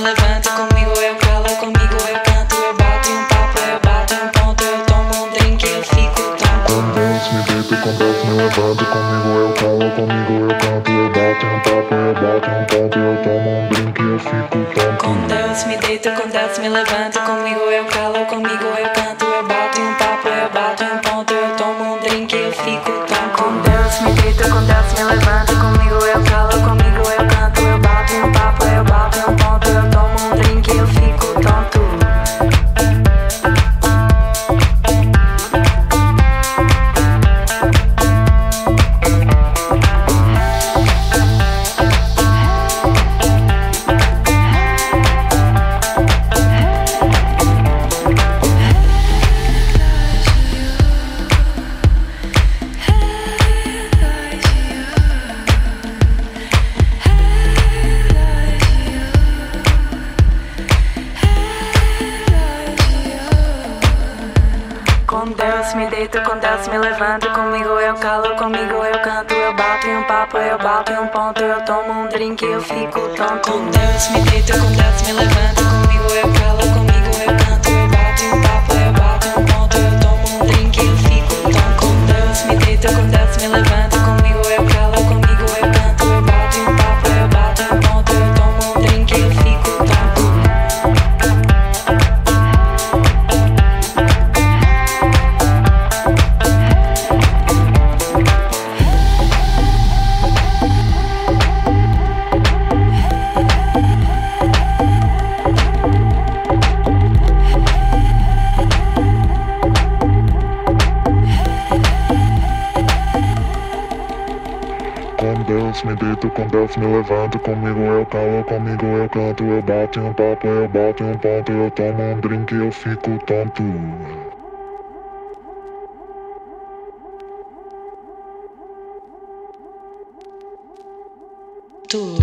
levanto comigo, é eu calo comigo, eu canto, eu bato um papo, eu bato um ponto, eu tomo um drink, eu fico tonto. Deus me deito, Deus me levanto comigo, eu calo comigo, eu canto, eu bato um papo, eu bato um ponto, eu tomo um drink, eu fico tonto. Com Deus me deito, com Deus me levanto comigo, eu calo comigo, eu canto, eu bato um papo, eu bato um ponto, eu tomo um drink, eu fico tonto. Com Deus me deito, com Deus me levanto Deus me deito, com Deus me levanto, comigo eu calo, comigo eu canto, eu bato em um papo, eu bato em um ponto, eu tomo um drink, eu fico tonto. Com Deus me deito, com Deus me levanto, Me deito, com Deus me levanto, comigo eu calo, comigo eu canto, eu bato um papo, eu bato um ponto, eu tomo um drink, eu fico tonto. Tu.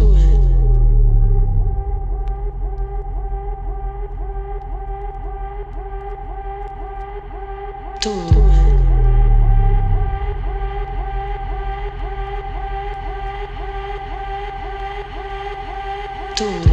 Tu. Tú.